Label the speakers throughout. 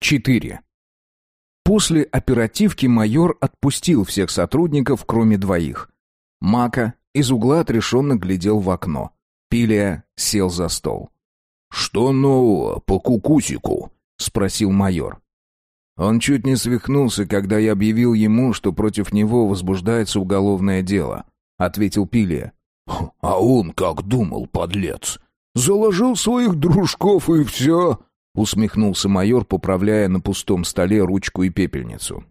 Speaker 1: 4. После оперативки майор отпустил всех сотрудников, кроме двоих. Мака из угла отрешенно глядел в окно. Пилия сел за стол.
Speaker 2: «Что нового по кукусику?» — спросил майор.
Speaker 1: Он чуть не свихнулся, когда я объявил ему, что против него возбуждается уголовное дело, — ответил Пилия.
Speaker 2: «А он как думал, подлец? Заложил своих дружков и все?» — усмехнулся майор, поправляя на пустом столе ручку и пепельницу.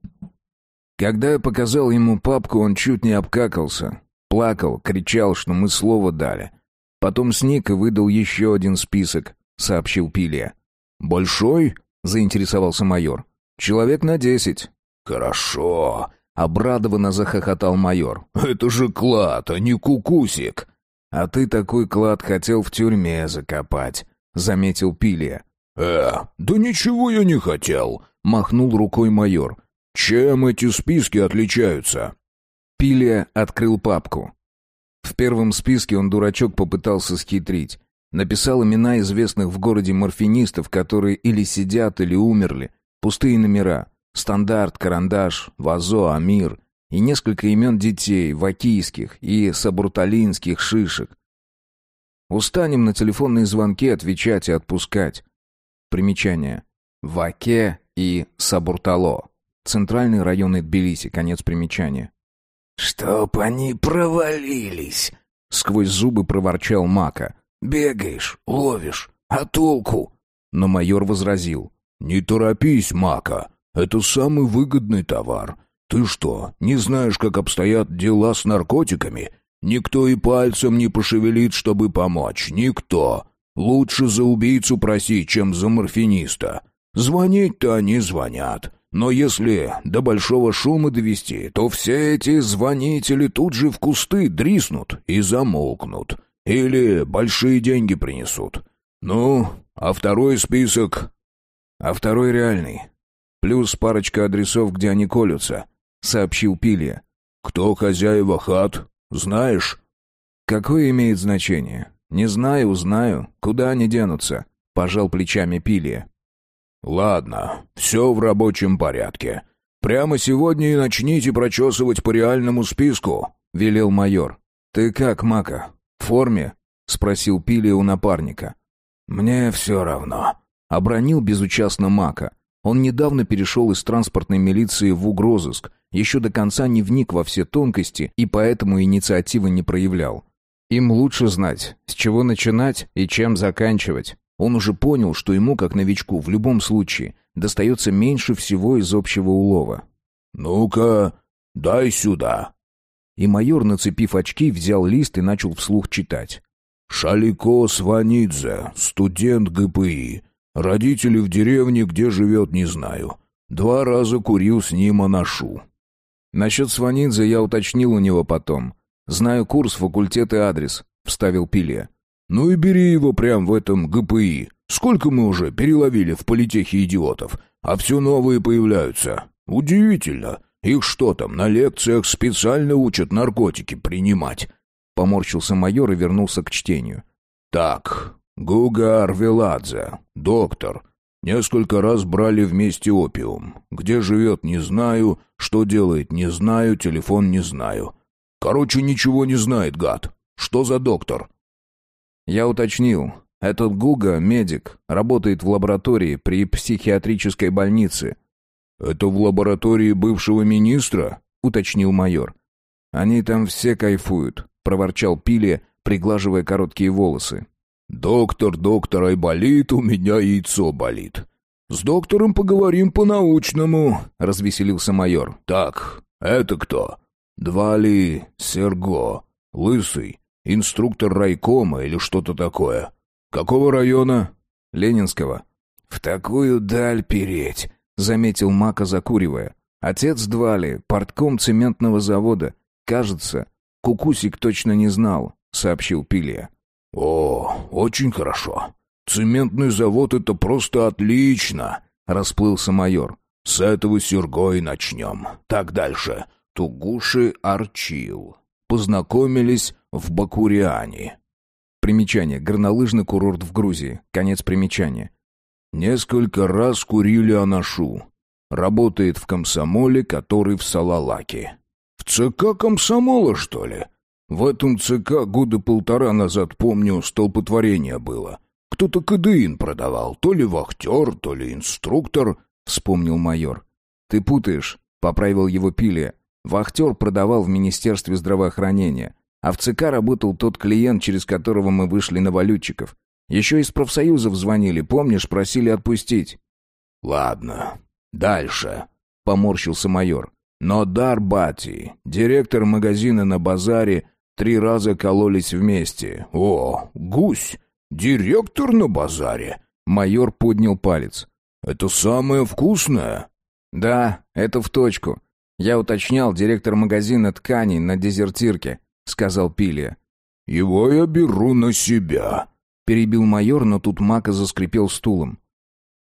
Speaker 1: Когда я показал ему папку, он чуть не обкакался. Плакал, кричал, что мы слово дали. Потом сник и выдал еще один список, — сообщил Пилия.
Speaker 2: «Большой?» — заинтересовался майор.
Speaker 1: «Человек на десять».
Speaker 2: «Хорошо», — обрадованно захохотал майор. «Это же клад, а не кукусик».
Speaker 1: «А ты такой клад хотел в тюрьме закопать», — заметил Пилия.
Speaker 2: «Э, да ничего я не хотел», — махнул рукой майор. «Чем эти списки отличаются?»
Speaker 1: Пилия открыл папку. В первом списке он, дурачок, попытался схитрить. Написал имена известных в городе морфинистов, которые или сидят, или умерли, Пустые номера. Стандарт, Карандаш, Вазо, Амир. И несколько имен детей, вакийских и сабурталинских шишек. Устанем на телефонные звонки отвечать и отпускать. Примечание. Ваке и Сабуртало. Центральный район Тбилиси. Конец примечания.
Speaker 2: «Чтоб они провалились!»
Speaker 1: — сквозь зубы проворчал Мака.
Speaker 2: «Бегаешь, ловишь, а толку?»
Speaker 1: Но майор возразил.
Speaker 2: «Не торопись, Мака. Это самый выгодный товар. Ты что, не знаешь, как обстоят дела с наркотиками? Никто и пальцем не пошевелит, чтобы помочь. Никто. Лучше за убийцу просить, чем за морфиниста. Звонить-то они звонят. Но если до большого шума довести, то все эти звонители тут же в кусты дриснут и замолкнут. Или большие деньги принесут. Ну, а второй список
Speaker 1: а второй реальный. Плюс парочка адресов, где они колются», — сообщил Пилия.
Speaker 2: «Кто хозяева хат? Знаешь?»
Speaker 1: «Какое имеет значение? Не знаю, узнаю. Куда они денутся?» — пожал плечами Пилия.
Speaker 2: «Ладно, все в рабочем порядке. Прямо сегодня и начните прочесывать по реальному списку», — велел майор.
Speaker 1: «Ты как, Мака? В форме?» — спросил Пилия у напарника.
Speaker 2: «Мне все равно»,
Speaker 1: Обронил безучастно Мака. Он недавно перешел из транспортной милиции в угрозыск, еще до конца не вник во все тонкости и поэтому инициативы не проявлял. Им лучше знать, с чего начинать и чем заканчивать. Он уже понял, что ему, как новичку, в любом случае, достается меньше всего из общего улова.
Speaker 2: «Ну-ка, дай сюда».
Speaker 1: И майор, нацепив очки, взял лист и начал вслух читать.
Speaker 2: «Шалико Сванидзе, студент ГПИ, Родители в деревне, где живет, не знаю. Два раза курил с ним анашу.
Speaker 1: Насчет Сванидзе я уточнил у него потом. Знаю курс, факультет и адрес, вставил Пилия.
Speaker 2: Ну и бери его прям в этом ГПИ. Сколько мы уже переловили в политехе идиотов, а все новые появляются. Удивительно. Их что там, на лекциях специально учат наркотики принимать?
Speaker 1: Поморщился майор и вернулся к чтению.
Speaker 2: Так, Гуга Арвеладзе, доктор. Несколько раз брали вместе опиум. Где живет, не знаю. Что делает, не знаю. Телефон не знаю. Короче, ничего не знает, гад. Что за доктор?
Speaker 1: Я уточнил. Этот Гуга — медик. Работает в лаборатории при психиатрической больнице.
Speaker 2: «Это в лаборатории бывшего министра?» — уточнил майор.
Speaker 1: «Они там все кайфуют», — проворчал Пиле, приглаживая короткие волосы.
Speaker 2: «Доктор, доктор, ай болит, у меня яйцо болит». «С доктором поговорим по-научному», — развеселился майор. «Так, это кто?» «Двали Серго, лысый, инструктор райкома или что-то такое. Какого района?»
Speaker 1: «Ленинского».
Speaker 2: «В такую даль переть», — заметил Мака, закуривая.
Speaker 1: «Отец Двали, портком цементного завода. Кажется, Кукусик точно не знал», — сообщил Пилия.
Speaker 2: «О, очень хорошо. Цементный завод — это просто отлично!» — расплылся майор. «С этого Серго и начнем. Так дальше. Тугуши Арчил. Познакомились в Бакуриане».
Speaker 1: Примечание. Горнолыжный курорт в Грузии. Конец примечания.
Speaker 2: Несколько раз курили анашу. Работает в комсомоле, который в Салалаке. В ЦК комсомола, что ли? В этом ЦК года полтора назад, помню, столпотворение было. Кто-то кадеин продавал, то ли вахтер, то ли инструктор, вспомнил майор.
Speaker 1: Ты путаешь, поправил его Пилия. Вахтер продавал в Министерстве здравоохранения, а в ЦК работал тот клиент, через которого мы вышли на валютчиков. Еще из профсоюзов звонили, помнишь, просили отпустить.
Speaker 2: Ладно, дальше, поморщился майор. Но Дарбати, директор магазина на базаре, три раза кололись вместе. О, гусь, директор на базаре.
Speaker 1: Майор поднял палец.
Speaker 2: Это самое вкусное.
Speaker 1: Да, это в точку. Я уточнял, директор магазина тканей на дезертирке, сказал Пилия.
Speaker 2: Его я беру на себя,
Speaker 1: Перебил майор, но тут Мака заскрипел стулом.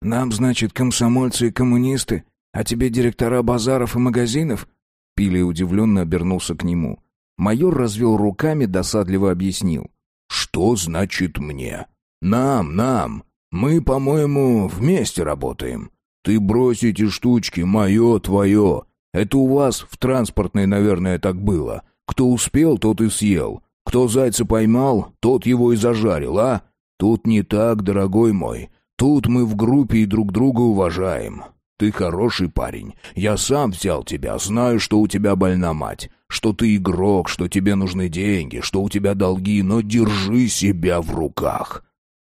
Speaker 1: «Нам, значит, комсомольцы и коммунисты, а тебе директора базаров и магазинов?» Пили удивленно обернулся к нему. Майор развел руками, досадливо объяснил.
Speaker 2: «Что значит мне? Нам, нам. Мы, по-моему, вместе работаем. Ты брось эти штучки, мое, твое. Это у вас в транспортной, наверное, так было. Кто успел, тот и съел. Кто зайца поймал, тот его и зажарил, а? Тут не так, дорогой мой. Тут мы в группе и друг друга уважаем. Ты хороший парень. Я сам взял тебя, знаю, что у тебя больна мать, что ты игрок, что тебе нужны деньги, что у тебя долги, но держи себя в руках.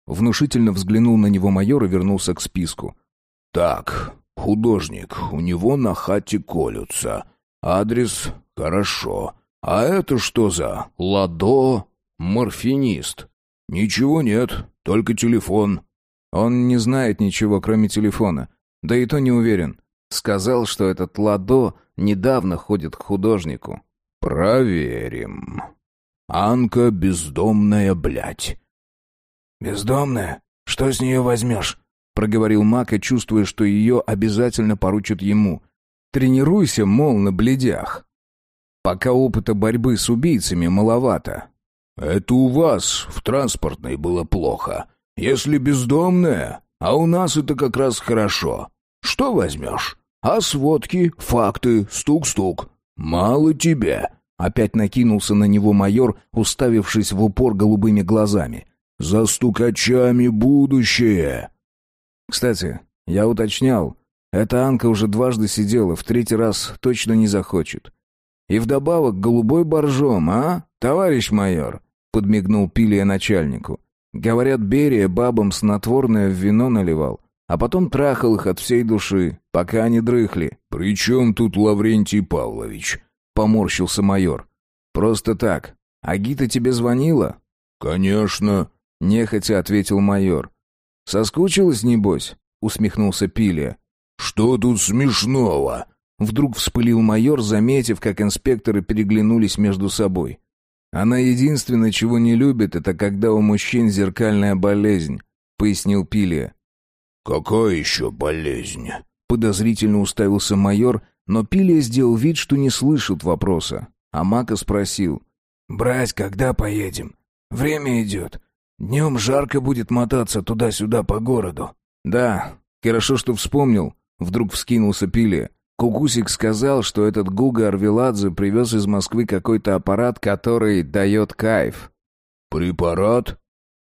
Speaker 1: Внушительно взглянул на него майор и вернулся к списку.
Speaker 2: Так, художник, у него на хате колются. Адрес хорошо. А это что за ладо морфинист? «Ничего нет, только телефон».
Speaker 1: «Он не знает ничего, кроме телефона. Да и то не уверен. Сказал, что этот Ладо недавно ходит к художнику».
Speaker 2: «Проверим. Анка бездомная, блядь».
Speaker 3: «Бездомная? Что с нее возьмешь?»
Speaker 1: — проговорил Мака, чувствуя, что ее обязательно поручат ему. «Тренируйся, мол, на бледях. Пока опыта борьбы с убийцами маловато.
Speaker 2: «Это у вас в транспортной было плохо. Если бездомная, а у нас это как раз хорошо. Что возьмешь? А сводки, факты, стук-стук. Мало тебе».
Speaker 1: Опять накинулся на него майор, уставившись в упор голубыми глазами.
Speaker 2: «За стукачами будущее!»
Speaker 1: «Кстати, я уточнял. Эта Анка уже дважды сидела, в третий раз точно не захочет. И вдобавок голубой боржом, а, товарищ майор? подмигнул Пилия начальнику. Говорят, Берия бабам снотворное в вино наливал, а потом трахал их от всей души, пока они дрыхли.
Speaker 2: «При чем тут Лаврентий Павлович?»
Speaker 1: — поморщился майор. «Просто так. А Гита тебе звонила?»
Speaker 2: «Конечно», —
Speaker 1: нехотя ответил майор. «Соскучилась, небось?» — усмехнулся Пилия.
Speaker 2: «Что тут смешного?»
Speaker 1: Вдруг вспылил майор, заметив, как инспекторы переглянулись между собой. Она единственное, чего не любит, это когда у мужчин зеркальная болезнь, пояснил Пилия.
Speaker 2: Какая еще болезнь?
Speaker 1: Подозрительно уставился майор, но Пилия сделал вид, что не слышит вопроса. А Мака спросил.
Speaker 3: «Брать, когда поедем? Время идет. Днем жарко будет мотаться туда-сюда по городу».
Speaker 1: «Да, хорошо, что вспомнил», — вдруг вскинулся Пилия. Кукусик сказал, что этот Гуга Арвеладзе привез из Москвы какой-то аппарат, который дает кайф.
Speaker 2: «Препарат?»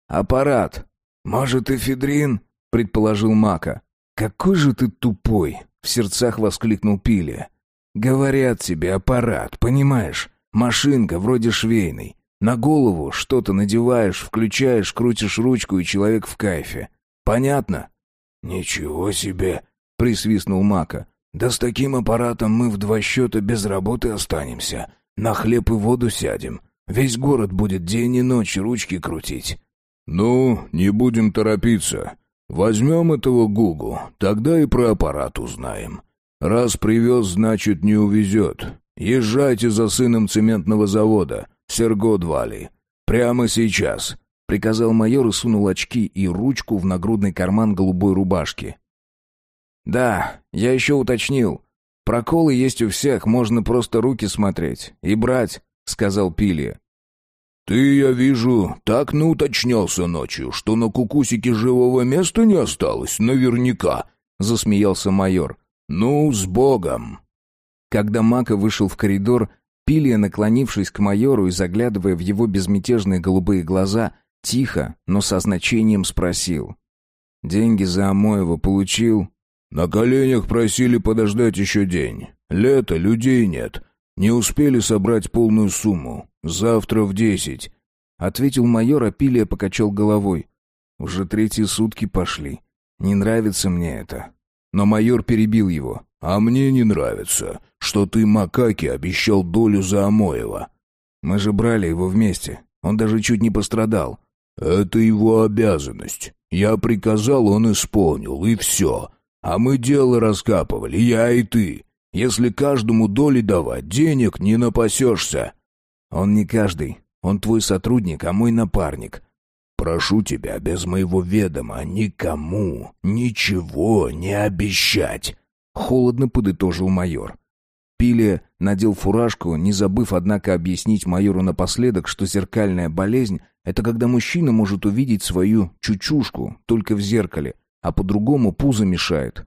Speaker 1: «Аппарат. Может, эфедрин?» — предположил Мака. «Какой же ты тупой!» — в сердцах воскликнул Пилия. «Говорят тебе аппарат, понимаешь? Машинка вроде швейной. На голову что-то надеваешь, включаешь, крутишь ручку, и человек в кайфе. Понятно?»
Speaker 3: «Ничего себе!» — присвистнул Мака. Да с таким аппаратом мы в два счета без работы останемся. На хлеб и воду сядем. Весь город будет день и ночь ручки крутить».
Speaker 2: «Ну, не будем торопиться. Возьмем этого Гугу, тогда и про аппарат узнаем. Раз привез, значит, не увезет. Езжайте за сыном цементного завода, Серго Двали. Прямо сейчас», — приказал майор и сунул очки и ручку в нагрудный карман голубой рубашки.
Speaker 1: «Да, я еще уточнил. Проколы есть у всех, можно просто руки смотреть. И брать», — сказал Пилия.
Speaker 2: «Ты, я вижу, так науточнялся ночью, что на кукусике живого места не осталось, наверняка», — засмеялся майор. «Ну, с Богом!»
Speaker 1: Когда Мака вышел в коридор, Пилия, наклонившись к майору и заглядывая в его безмятежные голубые глаза, тихо, но со значением спросил. «Деньги за Амоева получил?»
Speaker 2: «На коленях просили подождать еще день. Лето, людей нет. Не успели собрать полную сумму. Завтра в десять», —
Speaker 1: ответил майор, а Пилия покачал головой. «Уже третьи сутки пошли. Не нравится мне это». Но майор перебил его.
Speaker 2: «А мне не нравится, что ты Макаки обещал долю за Амоева».
Speaker 1: «Мы же брали его вместе. Он даже чуть не пострадал».
Speaker 2: «Это его обязанность. Я приказал, он исполнил, и все. А мы дело раскапывали, я и ты. Если каждому доли давать, денег не напасешься».
Speaker 1: «Он не каждый. Он твой сотрудник, а мой напарник».
Speaker 2: «Прошу тебя, без моего ведома, никому ничего не обещать», —
Speaker 1: холодно подытожил майор. Пилия надел фуражку, не забыв, однако, объяснить майору напоследок, что зеркальная болезнь — это когда мужчина может увидеть свою чучушку только в зеркале, а по-другому пузо мешает.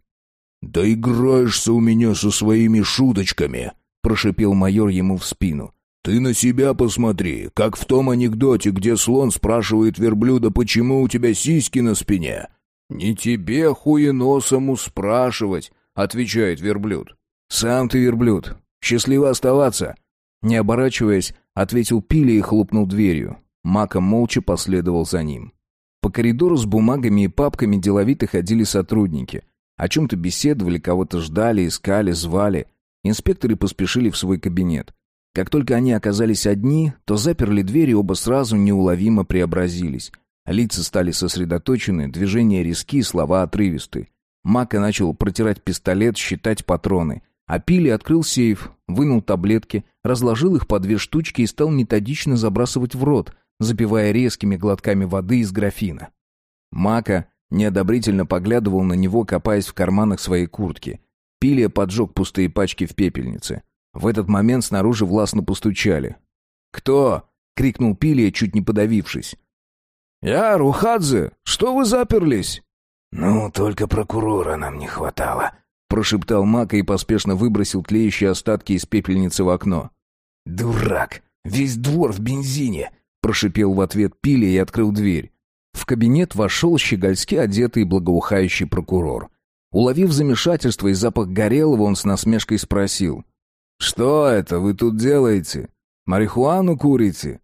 Speaker 2: «Да играешься у меня со своими шуточками!» — прошипел майор ему в спину. «Ты на себя посмотри, как в том анекдоте, где слон спрашивает верблюда, почему у тебя сиськи на спине».
Speaker 1: «Не тебе хуеносому спрашивать», — отвечает верблюд. «Сам ты верблюд. Счастливо оставаться». Не оборачиваясь, ответил Пили и хлопнул дверью. Мака молча последовал за ним. По коридору с бумагами и папками деловито ходили сотрудники. О чем-то беседовали, кого-то ждали, искали, звали. Инспекторы поспешили в свой кабинет. Как только они оказались одни, то заперли дверь и оба сразу неуловимо преобразились. Лица стали сосредоточены, движения резки, слова отрывисты. Мака начал протирать пистолет, считать патроны. А Пили открыл сейф, вынул таблетки, разложил их по две штучки и стал методично забрасывать в рот, запивая резкими глотками воды из графина. Мака Неодобрительно поглядывал на него, копаясь в карманах своей куртки. Пилия поджег пустые пачки в пепельнице. В этот момент снаружи властно постучали. «Кто?» — крикнул Пилия, чуть не подавившись.
Speaker 3: «Я, Рухадзе! Что вы заперлись?»
Speaker 4: «Ну, только прокурора нам не хватало», —
Speaker 1: прошептал Мака и поспешно выбросил тлеющие остатки из пепельницы в окно.
Speaker 4: «Дурак! Весь двор в бензине!» — прошипел в ответ Пилия и открыл дверь.
Speaker 1: В кабинет вошел щегольски одетый благоухающий прокурор. Уловив замешательство и запах горелого, он с насмешкой спросил. «Что это вы тут делаете? Марихуану курите?»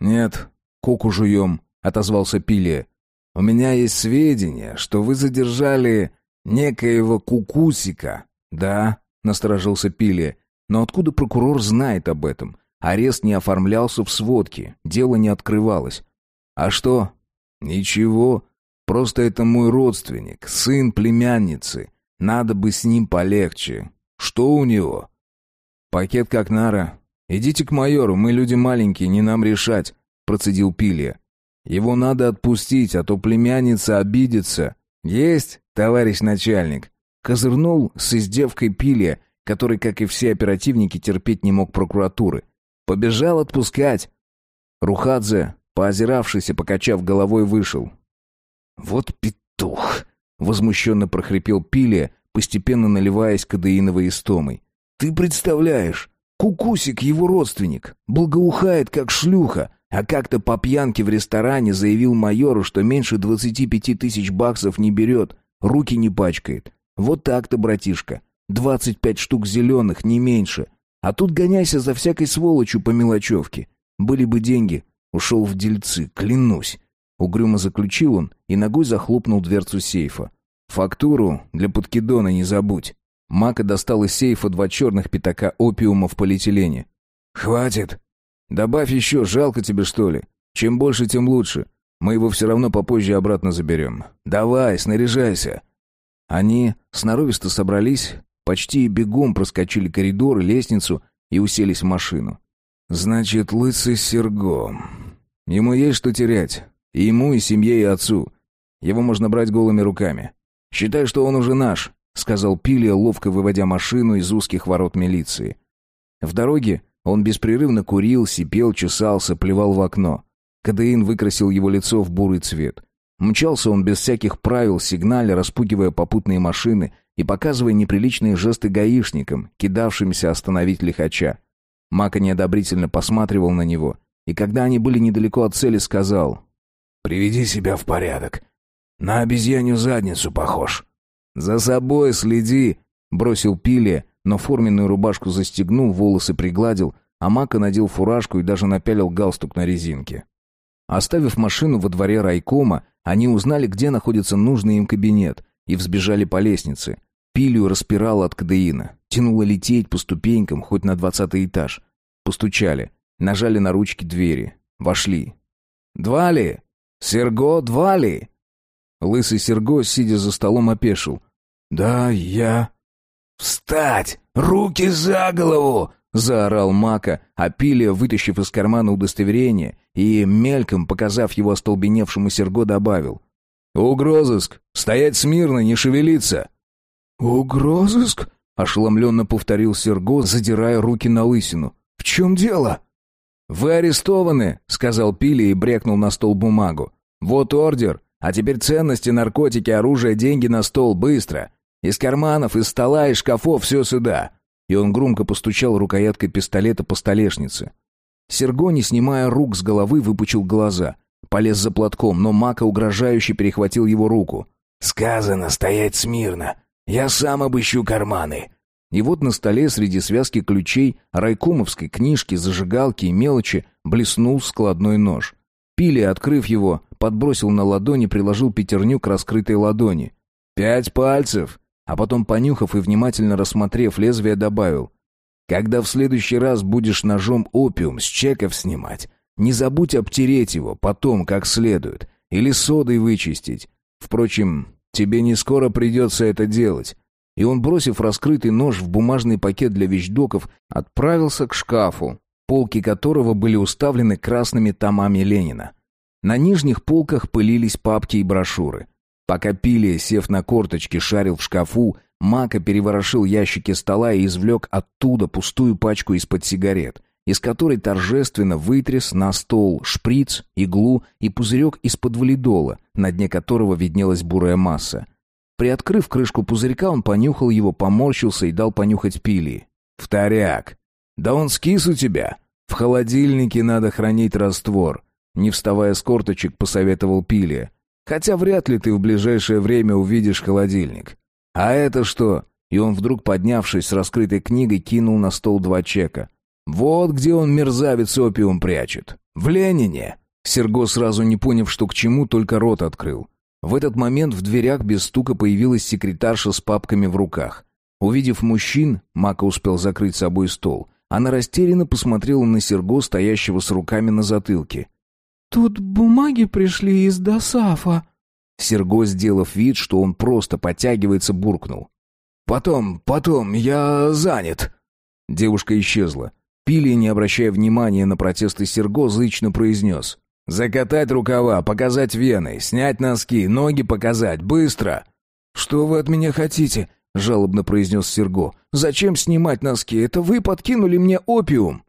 Speaker 1: «Нет, куку жуем», — отозвался Пилия. «У меня есть сведения, что вы задержали некоего кукусика». «Да», — насторожился Пилия. «Но откуда прокурор знает об этом? Арест не оформлялся в сводке, дело не открывалось. А что, «Ничего, просто это мой родственник, сын племянницы. Надо бы с ним полегче. Что у него?» «Пакет как нара. Идите к майору, мы люди маленькие, не нам решать», — процедил Пилия. «Его надо отпустить, а то племянница обидится». «Есть, товарищ начальник», — козырнул с издевкой Пилия, который, как и все оперативники, терпеть не мог прокуратуры. «Побежал отпускать». Рухадзе Поозиравшись и покачав головой, вышел. «Вот петух!» — возмущенно прохрипел Пилия, постепенно наливаясь кадеиновой истомой. «Ты представляешь, Кукусик его родственник, благоухает как шлюха, а как-то по пьянке в ресторане заявил майору, что меньше двадцати пяти тысяч баксов не берет, руки не пачкает. Вот так-то, братишка, двадцать пять штук зеленых, не меньше. А тут гоняйся за всякой сволочью по мелочевке. Были бы деньги, Ушел в дельцы, клянусь. Угрюмо заключил он и ногой захлопнул дверцу сейфа. «Фактуру для подкидона не забудь». Мака достал из сейфа два черных пятака опиума в полиэтилене. «Хватит. Добавь еще, жалко тебе, что ли? Чем больше, тем лучше. Мы его все равно попозже обратно заберем. Давай, снаряжайся». Они сноровисто собрались, почти бегом проскочили коридор и лестницу и уселись в машину. «Значит, лысый Серго. Ему есть что терять. И ему, и семье, и отцу. Его можно брать голыми руками. Считай, что он уже наш», — сказал Пилия, ловко выводя машину из узких ворот милиции. В дороге Он беспрерывно курил, сипел, чесался, плевал в окно. Кадеин выкрасил его лицо в бурый цвет. Мчался он без всяких правил, сигналя, распугивая попутные машины и показывая неприличные жесты гаишникам, кидавшимся остановить лихача. Мака неодобрительно посматривал на него, и когда они были недалеко от цели, сказал
Speaker 3: «Приведи себя в порядок. На обезьянью задницу похож».
Speaker 1: «За собой следи», — бросил Пиле, но форменную рубашку застегнул, волосы пригладил, а Мака надел фуражку и даже напялил галстук на резинке. Оставив машину во дворе райкома, они узнали, где находится нужный им кабинет, и взбежали по лестнице. Пилю распирало от кадеина. Тянуло лететь по ступенькам, хоть на двадцатый этаж. Постучали. Нажали на ручки двери. Вошли. «Двали! Серго, Двали!» Лысый Серго, сидя за столом, опешил.
Speaker 3: «Да, я...» «Встать! Руки за голову!» — заорал Мака, а Пилия, вытащив из кармана удостоверение и, мельком показав его остолбеневшему Серго, добавил.
Speaker 1: «Угрозыск! Стоять смирно, не шевелиться!»
Speaker 3: «Угрозыск?» — ошеломленно повторил Серго, задирая руки на лысину. «В чем дело?»
Speaker 1: «Вы арестованы», — сказал Пили и брякнул на стол бумагу. «Вот ордер. А теперь ценности, наркотики, оружие, деньги на стол, быстро. Из карманов, из стола, из шкафов все сюда». И он громко постучал рукояткой пистолета по столешнице. Серго, не снимая рук с головы, выпучил глаза. Полез за платком, но Мака угрожающе перехватил его руку.
Speaker 3: «Сказано стоять смирно. Я сам обыщу карманы».
Speaker 1: И вот на столе среди связки ключей, райкомовской книжки, зажигалки и мелочи блеснул складной нож. Пили, открыв его, подбросил на ладони, приложил пятерню к раскрытой ладони. «Пять пальцев!» А потом, понюхав и внимательно рассмотрев лезвие, добавил. «Когда в следующий раз будешь ножом опиум с чеков снимать, не забудь обтереть его потом как следует, или содой вычистить. Впрочем, тебе не скоро придется это делать». И он, бросив раскрытый нож в бумажный пакет для вещдоков, отправился к шкафу, полки которого были уставлены красными томами Ленина. На нижних полках пылились папки и брошюры. Пока Пилия, сев на корточки, шарил в шкафу, Мака переворошил ящики стола и извлек оттуда пустую пачку из-под сигарет, из которой торжественно вытряс на стол шприц, иглу и пузырек из-под валидола, на дне которого виднелась бурая масса. Приоткрыв крышку пузырька, он понюхал его, поморщился и дал понюхать Пилии. «Вторяк!» «Да он скис у тебя. В холодильнике надо хранить раствор», — не вставая с корточек, посоветовал Пилия. «Хотя вряд ли ты в ближайшее время увидишь холодильник». «А это что?» И он вдруг, поднявшись с раскрытой книгой, кинул на стол два чека. «Вот где он мерзавец опиум прячет. В Ленине!» Серго, сразу не поняв, что к чему, только рот открыл. В этот момент в дверях без стука появилась секретарша с папками в руках. Увидев мужчин, Мака успел закрыть собой стол. Она растерянно посмотрела на Серго, стоящего с руками на затылке.
Speaker 5: «Тут бумаги пришли из Досафа».
Speaker 1: Серго, сделав вид, что он просто подтягивается, буркнул.
Speaker 3: «Потом, потом, я занят».
Speaker 1: Девушка исчезла. Пили, не обращая внимания на протесты Серго, зычно произнес. «Закатать рукава, показать вены, снять носки, ноги показать, быстро!»
Speaker 3: «Что вы от меня хотите?» — жалобно произнес Серго. «Зачем снимать носки? Это вы подкинули мне опиум!»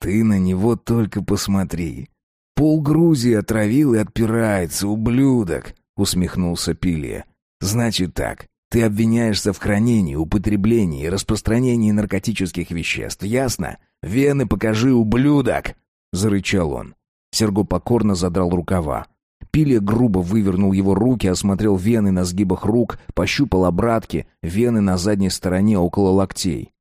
Speaker 1: «Ты на него только посмотри. Пол Грузии отравил и отпирается, ублюдок!» — усмехнулся Пилия. «Значит так, ты обвиняешься в хранении, употреблении и распространении наркотических веществ, ясно? Вены покажи, ублюдок!» — зарычал он. Серго покорно задрал рукава. Пилия грубо вывернул его руки, осмотрел вены на сгибах рук, пощупал обратки, вены на задней стороне около локтей.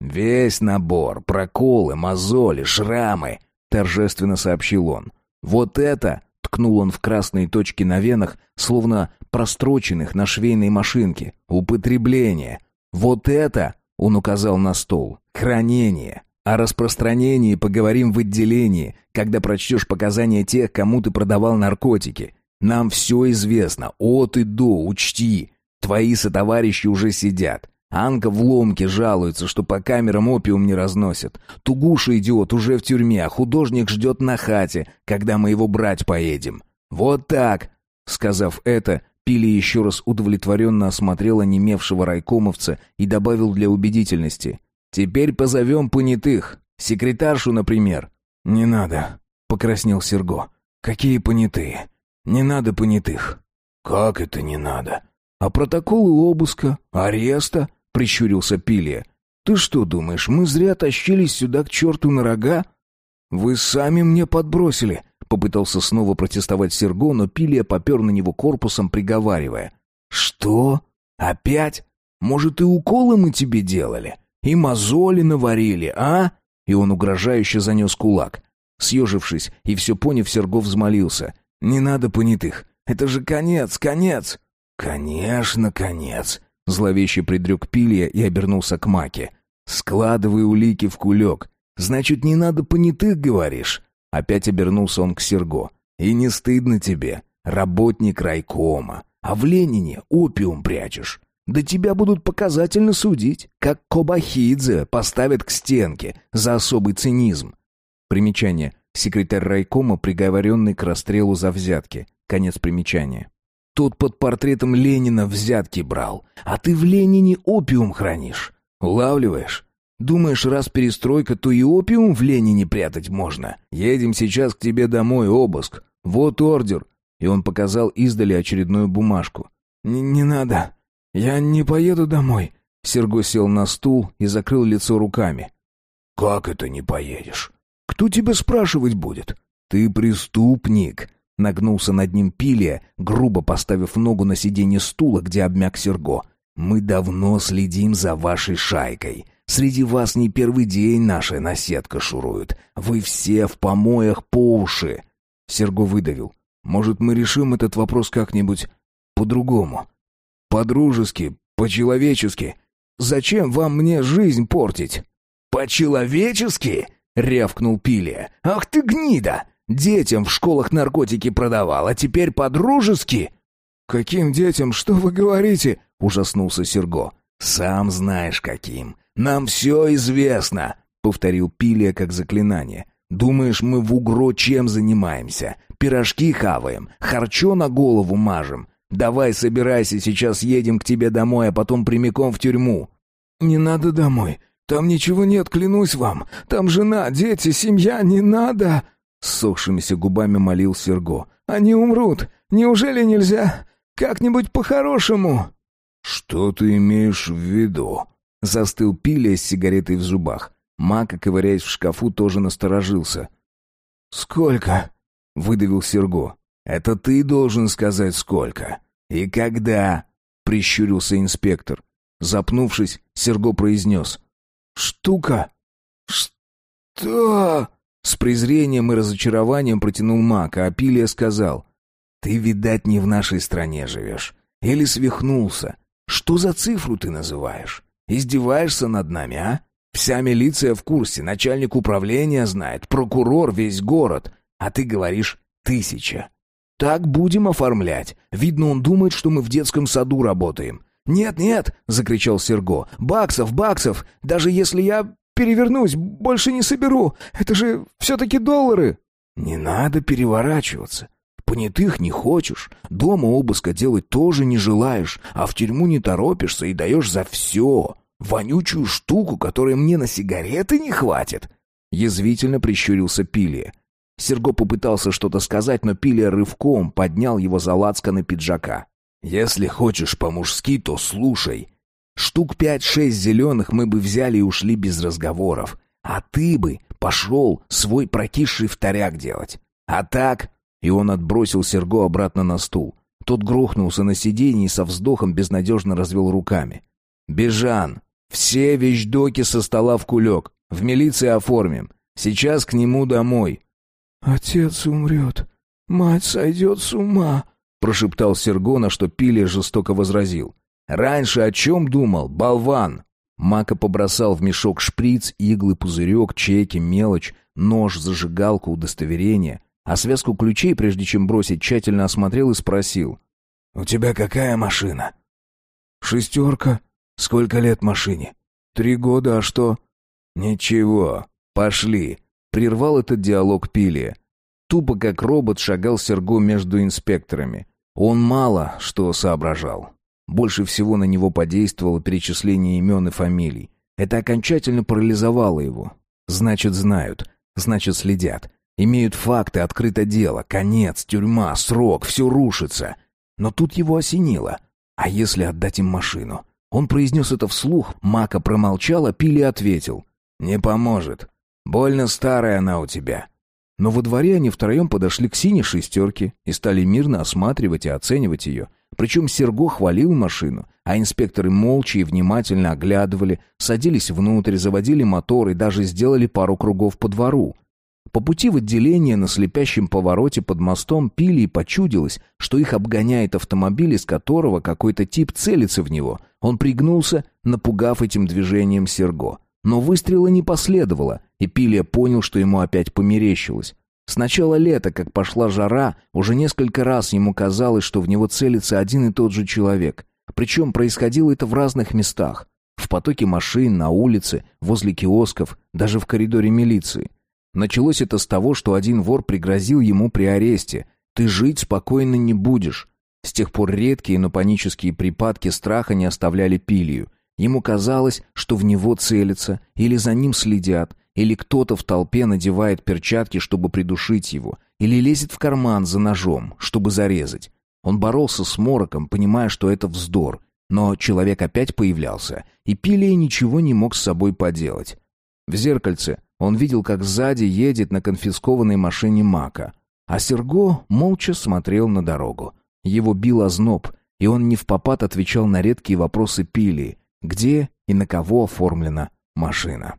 Speaker 1: «Весь набор, проколы, мозоли, шрамы», — торжественно сообщил он. «Вот это!» — ткнул он в красные точки на венах, словно простроченных на швейной машинке. «Употребление! Вот это!» — он указал на стол. «Хранение! О распространении поговорим в отделении, когда прочтешь показания тех, кому ты продавал наркотики. Нам все известно, от и до, учти. Твои сотоварищи уже сидят. Анка в ломке жалуется, что по камерам опиум не разносят. Тугуша идиот уже в тюрьме, а художник ждет на хате, когда мы его брать поедем. Вот так!» Сказав это, Пили еще раз удовлетворенно осмотрел онемевшего райкомовца и добавил для убедительности. Теперь позовем понятых. Секретаршу, например».
Speaker 3: «Не надо», — покраснел Серго. «Какие понятые? Не надо понятых».
Speaker 2: «Как это не надо?»
Speaker 1: «А протоколы обыска, ареста?» — прищурился Пилия. «Ты что думаешь, мы зря тащились сюда к черту на рога?» «Вы сами мне подбросили», — попытался снова протестовать Серго, но Пилия попер на него корпусом, приговаривая. «Что? Опять? Может, и уколы мы тебе делали? И мозоли наварили, а?» И он угрожающе занес кулак. Съежившись и все поняв, Серго взмолился. «Не надо понятых. Это же конец, конец!» «Конечно, конец!» Зловеще предрек Пилия и обернулся к Маке. «Складывай улики в кулек. Значит, не надо понятых, говоришь?» Опять обернулся он к Серго. «И не стыдно тебе, работник райкома, а в Ленине опиум прячешь. Да тебя будут показательно судить, как Кобахидзе поставят к стенке за особый цинизм». Примечание. Секретарь райкома, приговоренный к расстрелу за взятки. Конец примечания. Тот под портретом Ленина взятки брал, а ты в Ленине опиум хранишь. Улавливаешь? Думаешь, раз перестройка, то и опиум в Ленине прятать можно? Едем сейчас к тебе домой, обыск. Вот ордер. И он показал издали очередную бумажку. «Не, не надо. Я не поеду домой». Серго сел на стул и закрыл лицо руками.
Speaker 2: «Как это не поедешь?
Speaker 1: Кто тебя спрашивать будет? Ты преступник. Нагнулся над ним Пилия, грубо поставив ногу на сиденье стула, где обмяк Серго. «Мы давно следим за вашей шайкой. Среди вас не первый день наша наседка шурует. Вы все в помоях по уши». Серго выдавил. «Может, мы решим этот вопрос как-нибудь по-другому? По-дружески, по-человечески. Зачем вам мне жизнь портить?» «По-человечески?» — рявкнул Пилия. «Ах ты гнида! Детям в школах наркотики продавал, а теперь по-дружески?» «Каким детям? Что вы говорите?» — ужаснулся Серго. «Сам знаешь, каким. Нам все известно», — повторил Пилия как заклинание. «Думаешь, мы в угро чем занимаемся? Пирожки хаваем, харчо на голову мажем. Давай собирайся, сейчас едем к тебе домой, а потом прямиком в тюрьму». «Не надо домой. Там ничего нет, клянусь вам. Там жена, дети, семья, не надо!» Ссохшимися губами молил Серго. «Они умрут! Неужели нельзя? Как-нибудь по-хорошему!»
Speaker 2: «Что ты имеешь в виду?»
Speaker 1: Застыл Пиля с сигаретой в зубах. Мака, ковыряясь в шкафу, тоже насторожился.
Speaker 2: «Сколько?» — выдавил Серго.
Speaker 1: «Это ты должен сказать, сколько. И когда?» — прищурился инспектор. Запнувшись, Серго произнес. «Штука?»
Speaker 2: «Что?»
Speaker 1: С презрением и разочарованием протянул Мак, а Апилия сказал. «Ты, видать, не в нашей стране живешь. Или свихнулся. Что за цифру ты называешь? Издеваешься над нами, а? Вся милиция в курсе, начальник управления знает, прокурор, весь город. А ты говоришь «тысяча». Так будем оформлять. Видно, он думает, что мы в детском саду работаем. «Нет, нет!» — закричал Серго. «Баксов, баксов! Даже если я перевернусь, больше не соберу. Это же все-таки доллары». «Не надо переворачиваться. Понятых не хочешь, дома обыска делать тоже не желаешь, а в тюрьму не торопишься и даешь за все. Вонючую штуку, которой мне на сигареты не хватит». Язвительно прищурился Пилия. Серго попытался что-то сказать, но Пилия рывком поднял его за лацканы пиджака. «Если хочешь по-мужски, то слушай. Штук пять-шесть зеленых мы бы взяли и ушли без разговоров. А ты бы пошел свой прокисший вторяк делать. А так...» И он отбросил Серго обратно на стул. Тот грохнулся на сиденье и со вздохом безнадежно развел руками. «Бежан, все вещдоки со стола в кулек. В милиции оформим. Сейчас к нему домой».
Speaker 5: «Отец умрет. Мать сойдет с ума», — прошептал
Speaker 1: Серго, на что Пилия жестоко возразил. Раньше о чем думал, болван?» Мака побросал в мешок шприц, иглы, пузырек, чеки, мелочь, нож, зажигалку, удостоверение, а связку ключей, прежде чем бросить, тщательно осмотрел и спросил. «У тебя какая машина?»
Speaker 5: «Шестерка. Сколько лет машине?» «Три года, а что?»
Speaker 1: «Ничего. Пошли». Прервал этот диалог Пилия. Тупо как робот шагал Серго между инспекторами. Он мало что соображал. Больше всего на него подействовало перечисление имен и фамилий. Это окончательно парализовало его. Значит, знают. Значит, следят. Имеют факты, открыто дело. Конец, тюрьма, срок, все рушится. Но тут его осенило. А если отдать им машину? Он произнес это вслух, Мака промолчал, а Пили ответил. «Не поможет. Больно старая она у тебя». Но во дворе они втроем подошли к синей шестерке и стали мирно осматривать и оценивать ее. Причем Серго хвалил машину, а инспекторы молча и внимательно оглядывали, садились внутрь, заводили мотор и даже сделали пару кругов по двору. По пути в отделение на слепящем повороте под мостом пили и почудилось, что их обгоняет автомобиль, из которого какой-то тип целится в него. Он пригнулся, напугав этим движением Серго. Но выстрела не последовало, и Пилия понял, что ему опять померещилось. С начала лета, как пошла жара, уже несколько раз ему казалось, что в него целится один и тот же человек. Причем происходило это в разных местах. В потоке машин, на улице, возле киосков, даже в коридоре милиции. Началось это с того, что один вор пригрозил ему при аресте. «Ты жить спокойно не будешь». С тех пор редкие, но панические припадки страха не оставляли Пилию. Ему казалось, что в него целятся, или за ним следят, или кто-то в толпе надевает перчатки, чтобы придушить его, или лезет в карман за ножом, чтобы зарезать. Он боролся с мороком, понимая, что это вздор, но человек опять появлялся, и Пилия ничего не мог с собой поделать. В зеркальце он видел, как сзади едет на конфискованной машине Мака, а Серго молча смотрел на дорогу. Его бил озноб, и он не в отвечал на редкие вопросы Пилии, где и на кого оформлена машина.